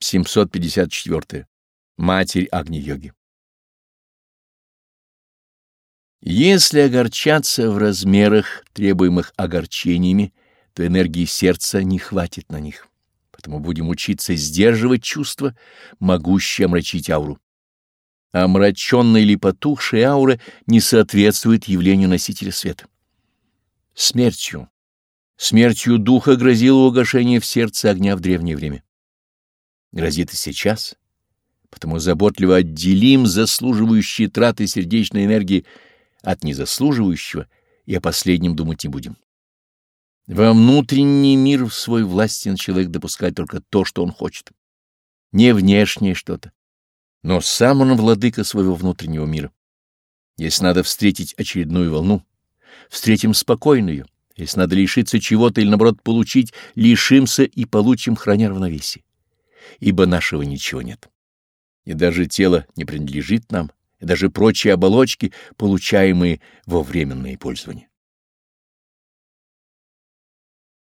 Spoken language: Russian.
754. Матерь Агни-йоги. Если огорчаться в размерах, требуемых огорчениями, то энергии сердца не хватит на них. Поэтому будем учиться сдерживать чувства, могущие омрачить ауру. Омраченная или потухшая аура не соответствует явлению носителя света. Смертью. Смертью духа грозило угошение в сердце огня в древнее время. Грозит и сейчас. Потому заботливо отделим заслуживающие траты сердечной энергии от незаслуживающего и о последнем думать не будем. Во внутренний мир в свой властен человек допускать только то, что он хочет. Не внешнее что-то, но сам он владыка своего внутреннего мира. Если надо встретить очередную волну, встретим спокойно ее. Если надо лишиться чего-то или, наоборот, получить, лишимся и получим, храня равновесие. Ибо нашего ничего нет. И даже тело не принадлежит нам, и даже прочие оболочки, получаемые во временное пользование.